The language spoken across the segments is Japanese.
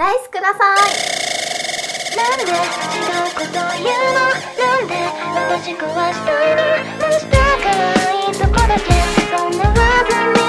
ライスください。なんで？違うこと言うの。なんで？私壊したいのマスターからいいとこだけそんなわけない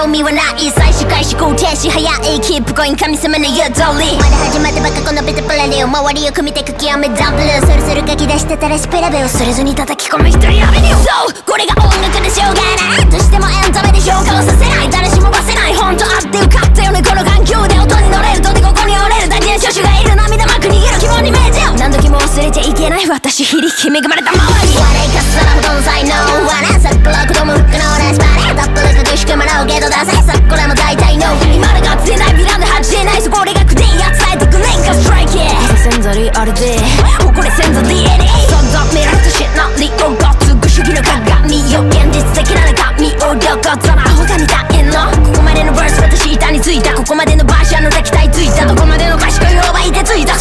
興味はない最終開始後停止早いキープコイン神様の言う通りまだ始まったばかこのベタプラリを周りを組みて書き雨ダブル。そろそろ書き出したたらしペラベをそれずに叩き込む一人ついた。ここまでのバーシャの敵対ついた。どこまでの賢いオーバいてついた。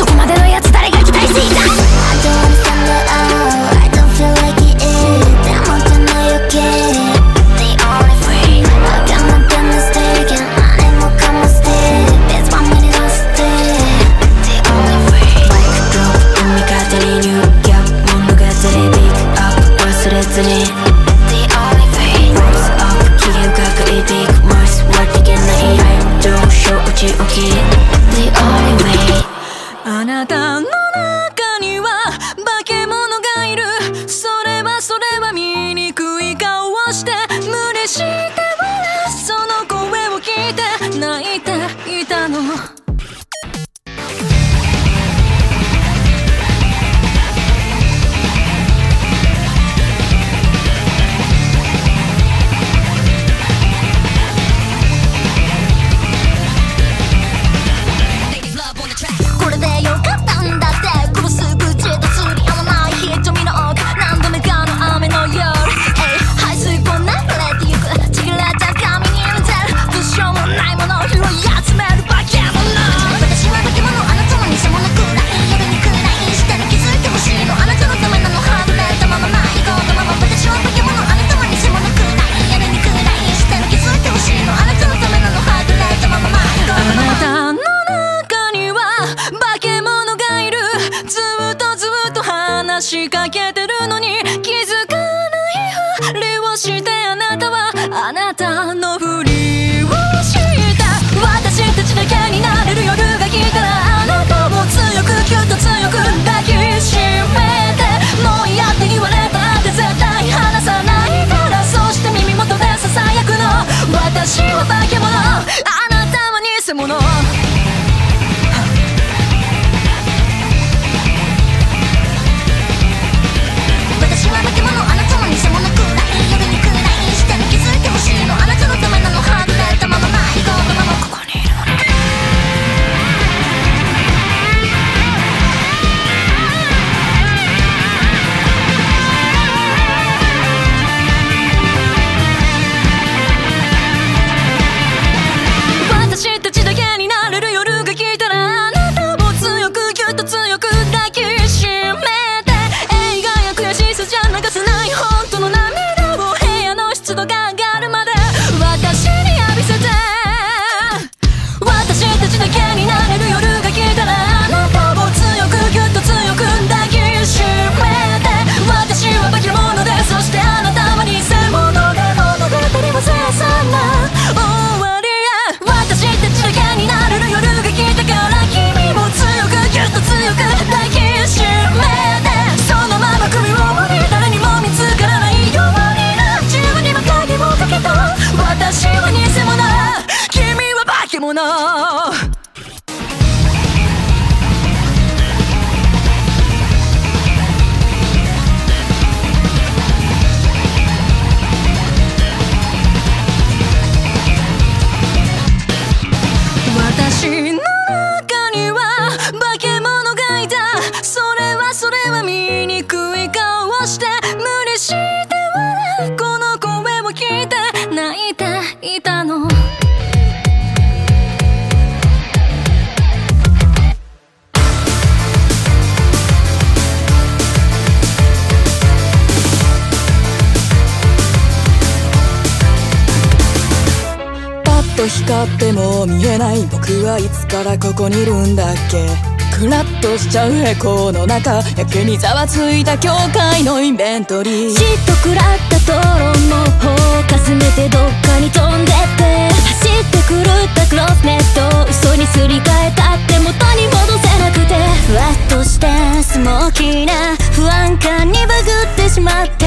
こにいるんだっけ？クラッとしちゃうエコーの中。やけにざわついた教会のインベントリー。っとくらったトロンの方かすめてどっかに飛んでって。走って狂ったクロスネット嘘にすり替えたって元に戻せなくて。ふわっとしてスモーキーな不安感にバグってしまって。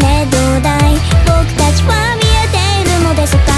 ねえどうだい？僕たちは見えているのでしょうか？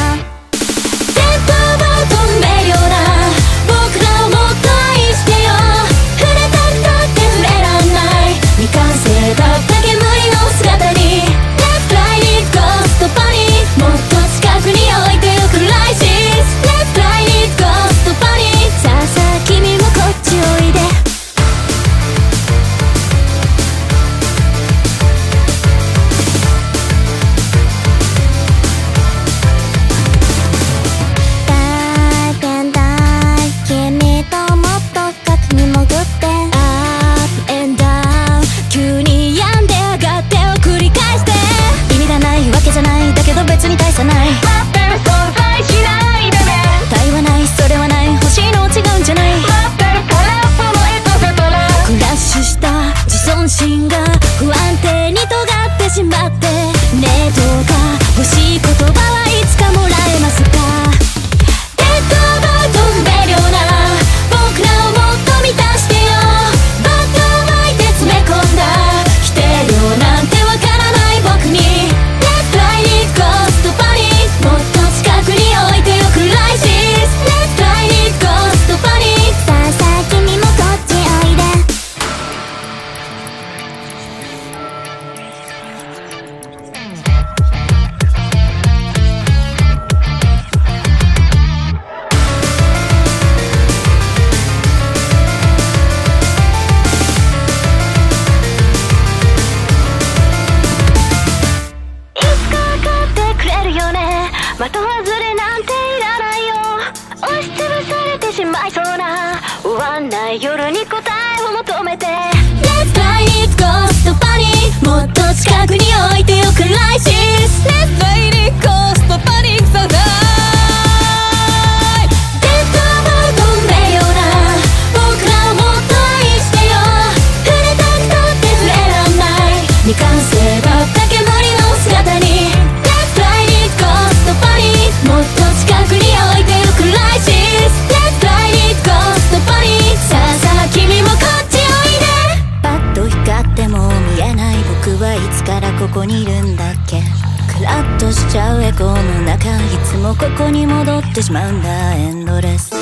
こに戻ってしまうんだ。エンドレス。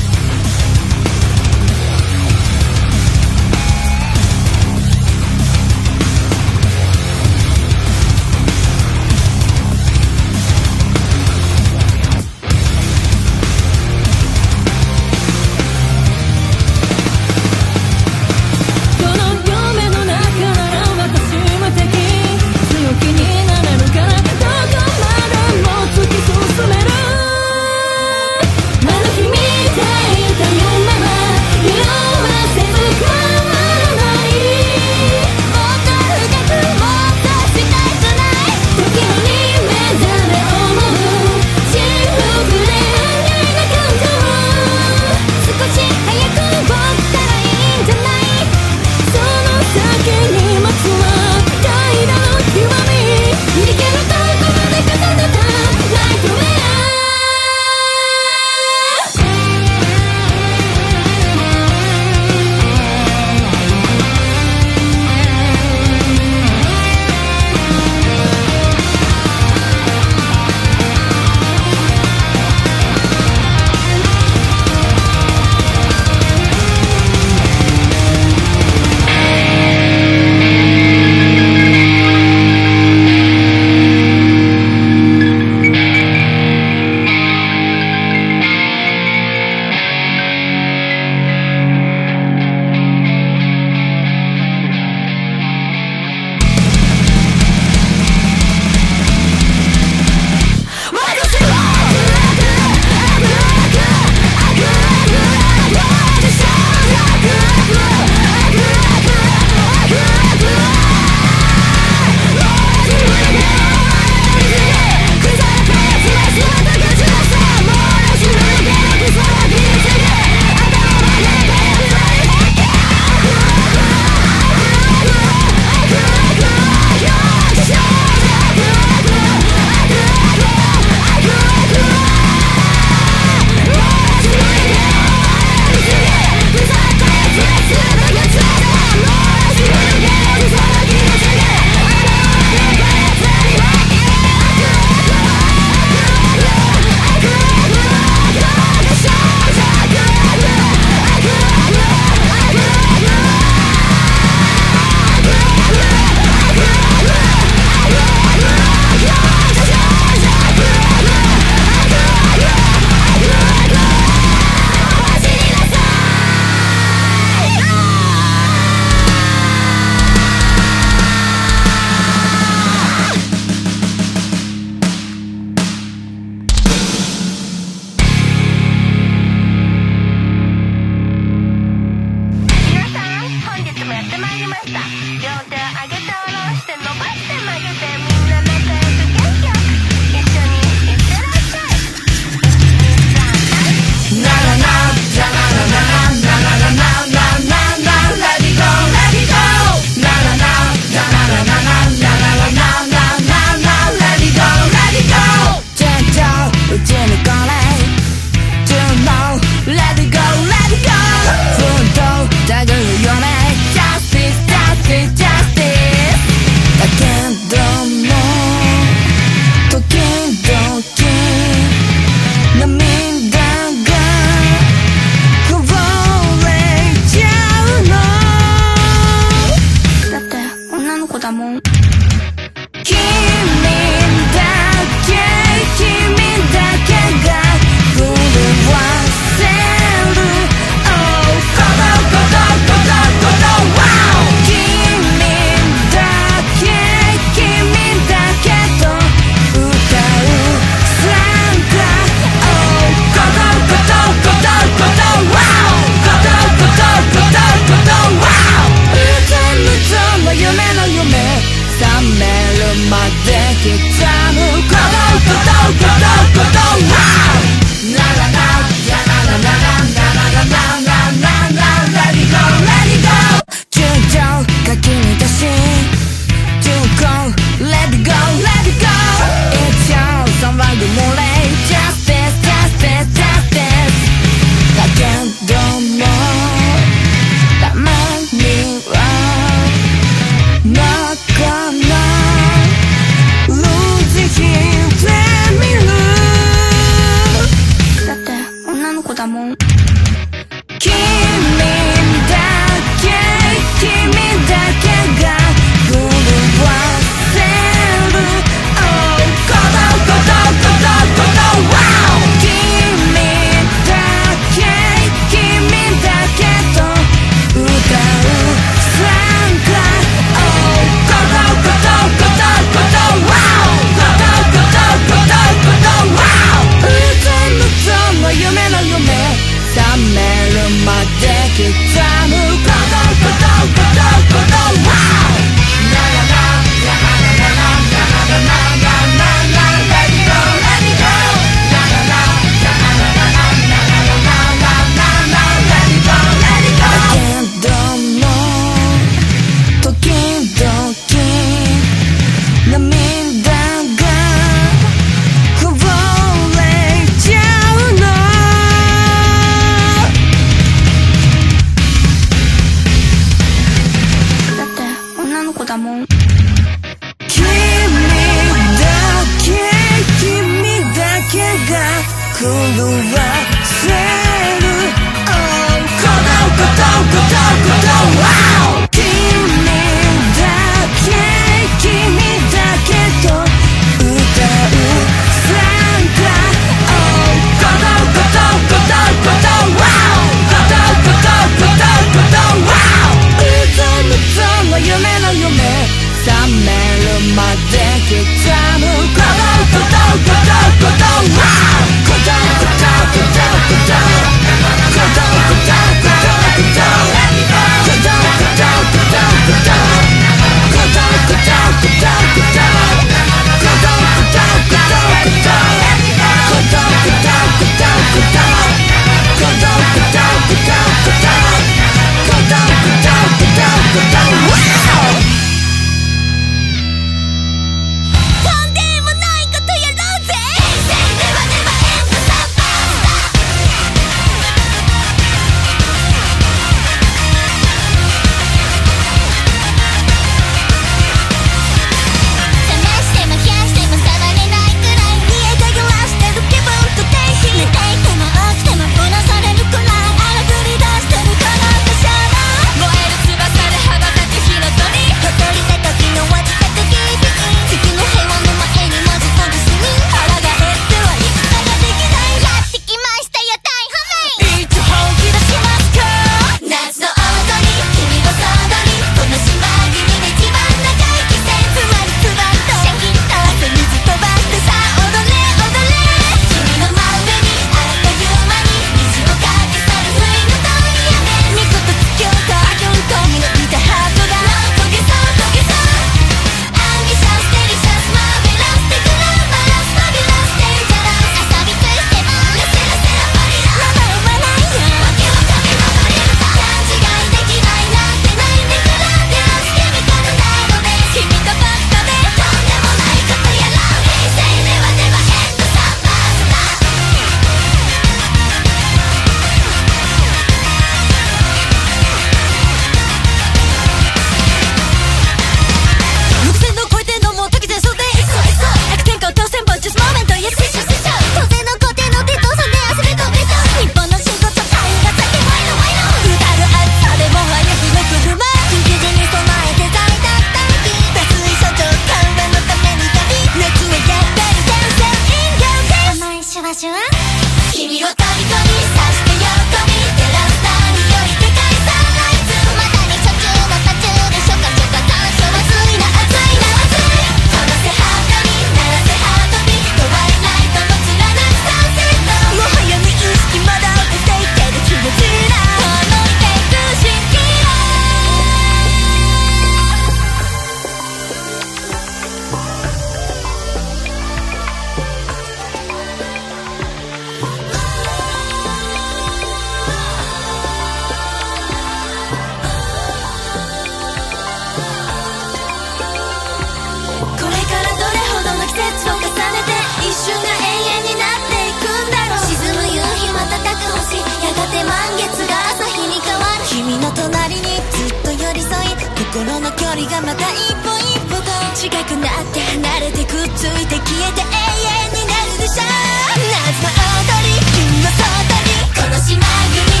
距離がまた一歩一歩と近くなって離れてくっついて消えて永遠になるでしょ夏の踊り君の外に。この島国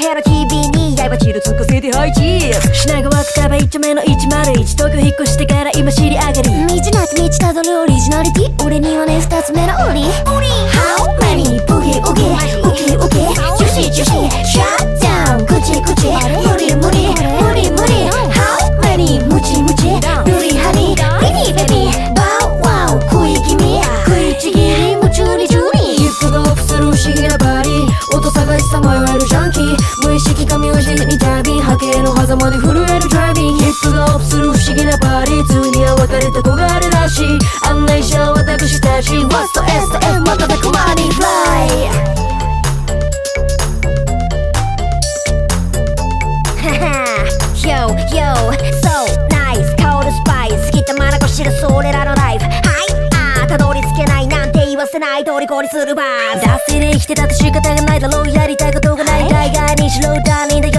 ヘラ君に刃チルつかせてハイチー品川区か一丁目の101東京引っ越してから今知り上がり。道なき道たどるオリジナリティ。俺にはね二つ目のオリオリ狭間で震えるドライビング。ヒップがオープする不思議なパーリーには別れた子があるらしい。案内者は私たち。What's the S と M またたくまにハハハない。通りこりするば脱線できてたと仕方がないだろう。やりたいことがない。海外にしろ他人だ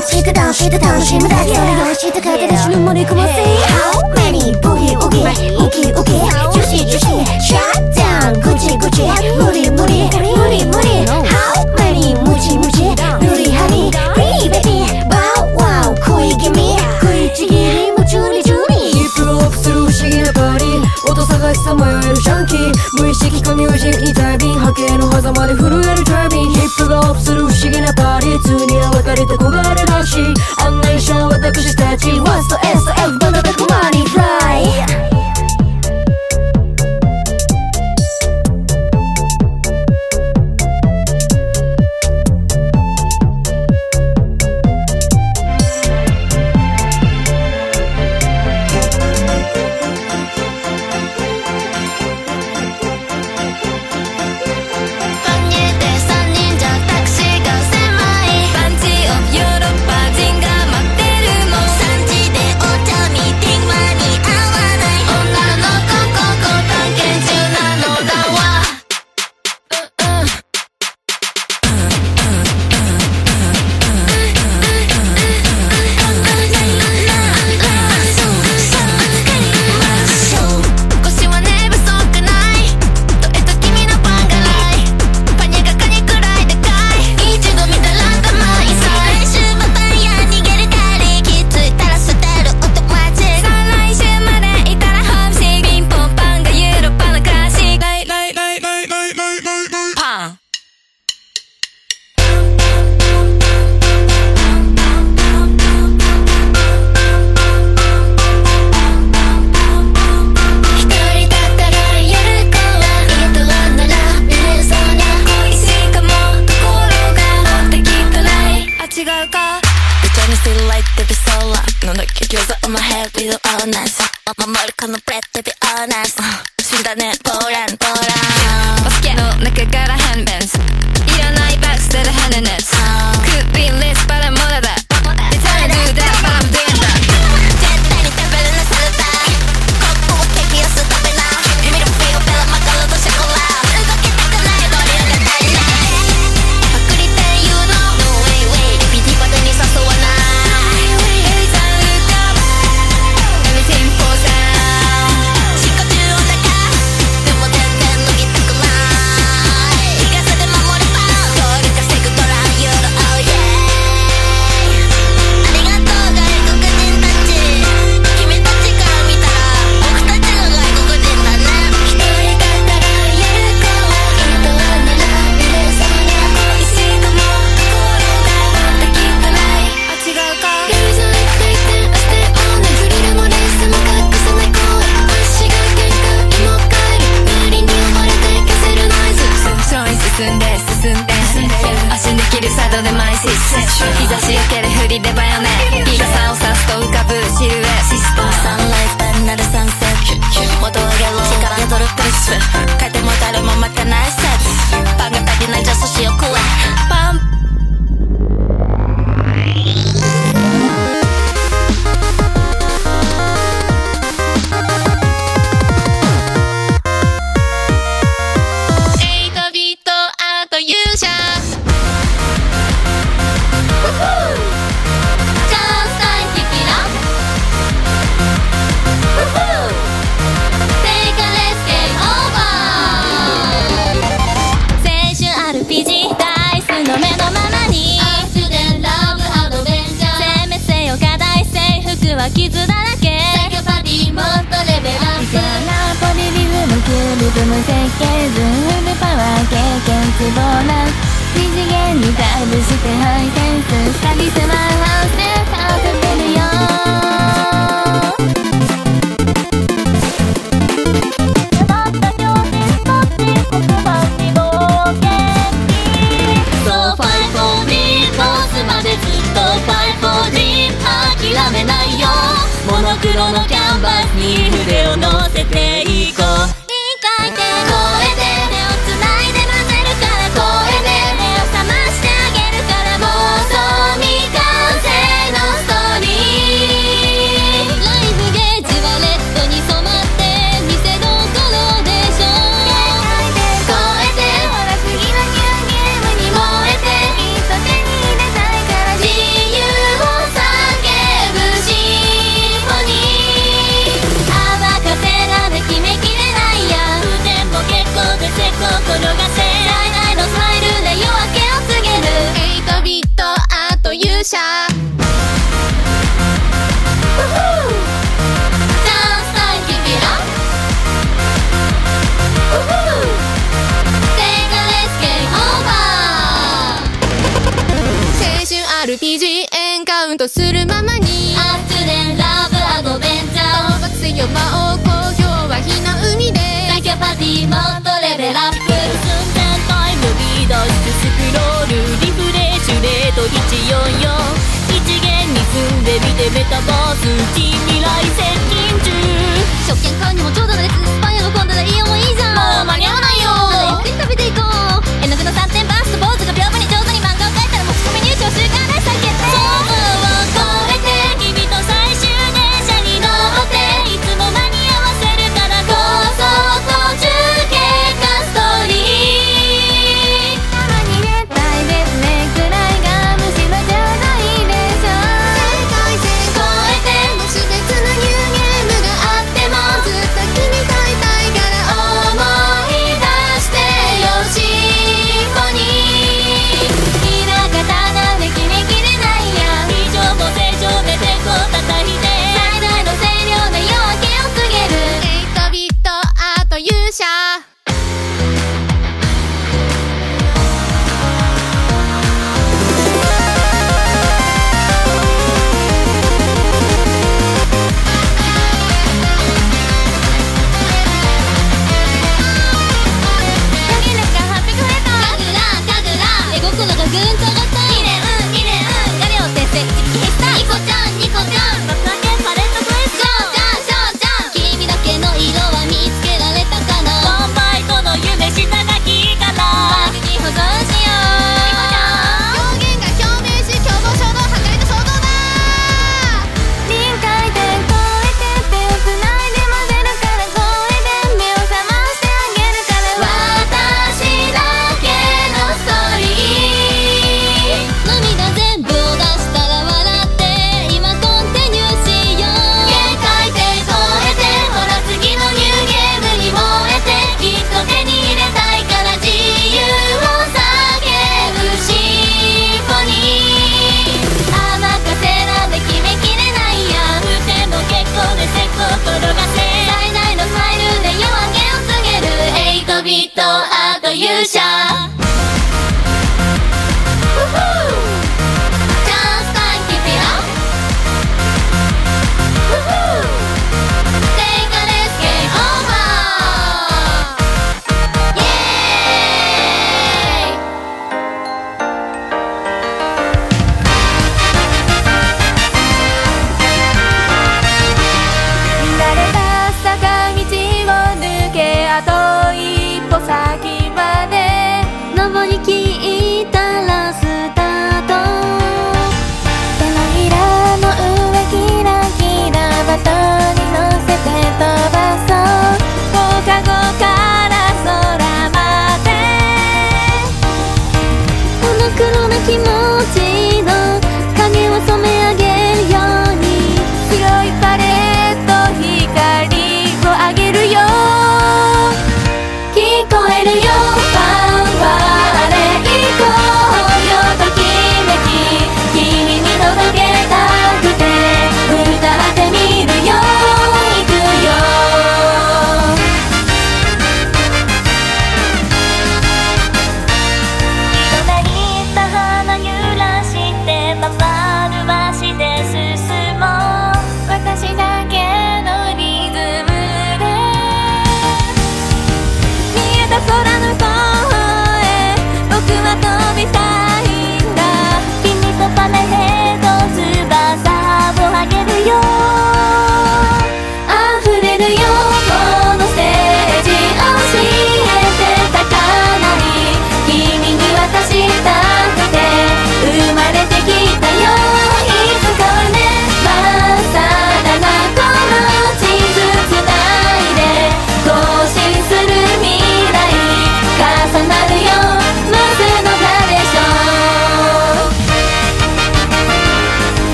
ップしてダンスして楽しむだけそれ用意して片手で盛り込ませ How many boogie oogie oogie oogie ジュシジュシ Shut down グチグチ無理無理無理無理 How many ムチムチぬりはり Pretty baby バウワウ食い気味食いちぎり夢中に中にヒップホップする不思議なパーリー音探しさまよえるジャンキー無意識髪をじにダイビン波形の狭間で震えるタイビンヒップがホップする不思議なパーリーり通には分かれて焦がれなし案内者私たち。What's the S to F バナナコマにフライ。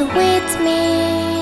With me?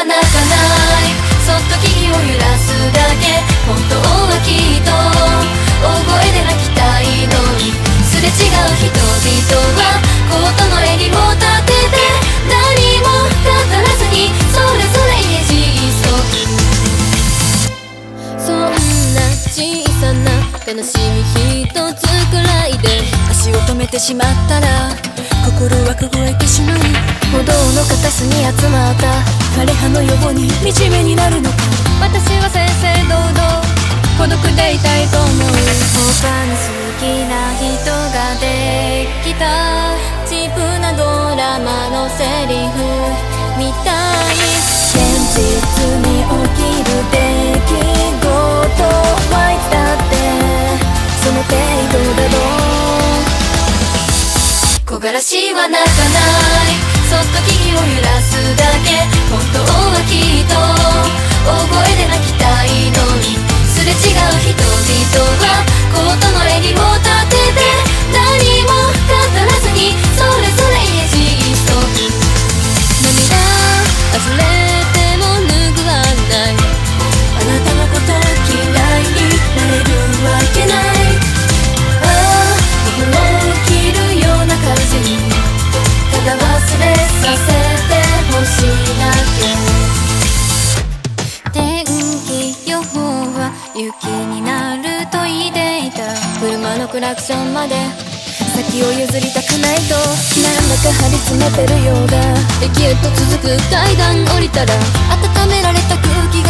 は泣かない。そっと木々を揺らすだけ。本当はきっと大声で泣きたいのに。すれ違う人々はコートの襟を立てて。何も語らずに。それぞれ家路そんな小さな悲しみ一つくらいで。足を止めてしまったら。心は凍えてしまい歩道の片隅に集まった枯葉のように惨めになるのか。私は正々堂々孤独でいたいと思う。他に好きな人ができたチープなドラマのセリフ。みたい。現実に起きる出来事はいつだって。その程度だろう木枯らしは泣かない。そっと木々を揺らすだけ。本当はきっと大声で泣きたいのに。すれ違う人々はコートの襟を立てて何も語らずにそれぞれ家路急ぎ。涙溢れさせてほしいだけ天気予報は雪になると言っていた車のクラクションまで。先を譲りたくないとなんだか張り詰めてるようだ駅へと続く階段降りたら温められた空気が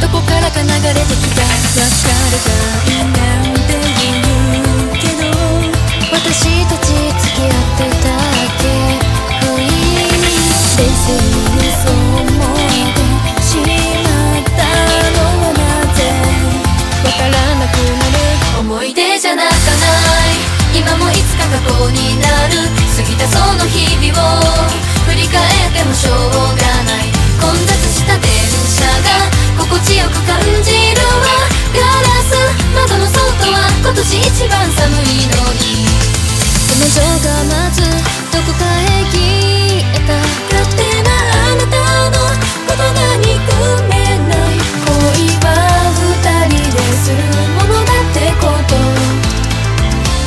どこからか流れてきた。別れたいなんて言うけど私たち付き合ってた。今もいつか過去になる過ぎたその日々を振り返ってもしょうがない。混雑した電車が心地よく感じるわガラス窓の外は今年一番寒いのに。彼女がまずどこかへ消えた。憎めない恋は二人でするものだってこと。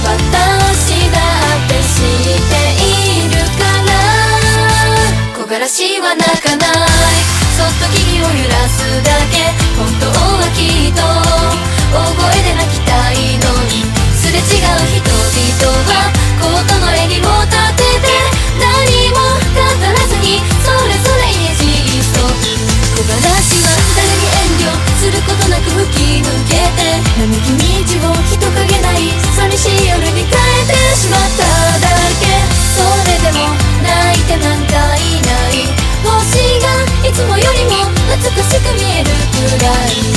私だって知っているから。木枯らしは泣かない。そっと木々を揺らすだけ。本当はきっとき抜けて並木道を人影ない寂しい夜に変えてしまっただけ。それでも泣いてなんかいない。星がいつもよりも美しく見えるくらい。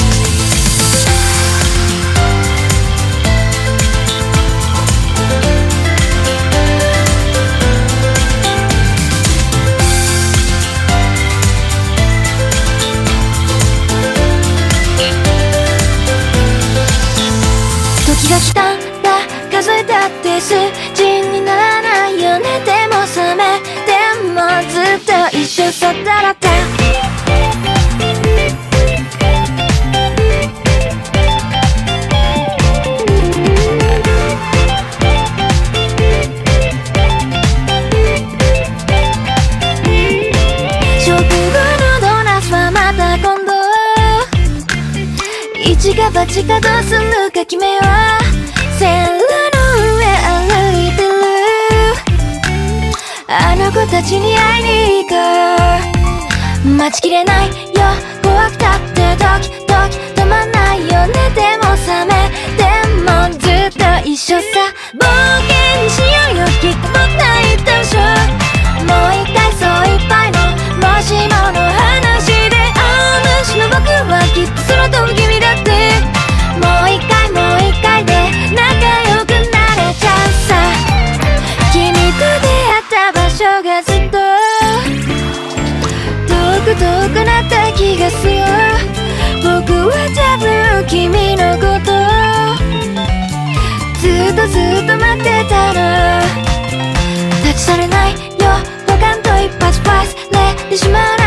った食後のドーナツはまた今度。一か八かどうするか決めはせん子たちに会いに行く待ちきれないよ。怖くたってドキドキ。止まんないよ。ねでも覚め。てもずっと一緒さ。冒険しようよ。きっと泣いたしょ你是吗？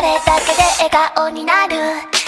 それだけで笑顔になる。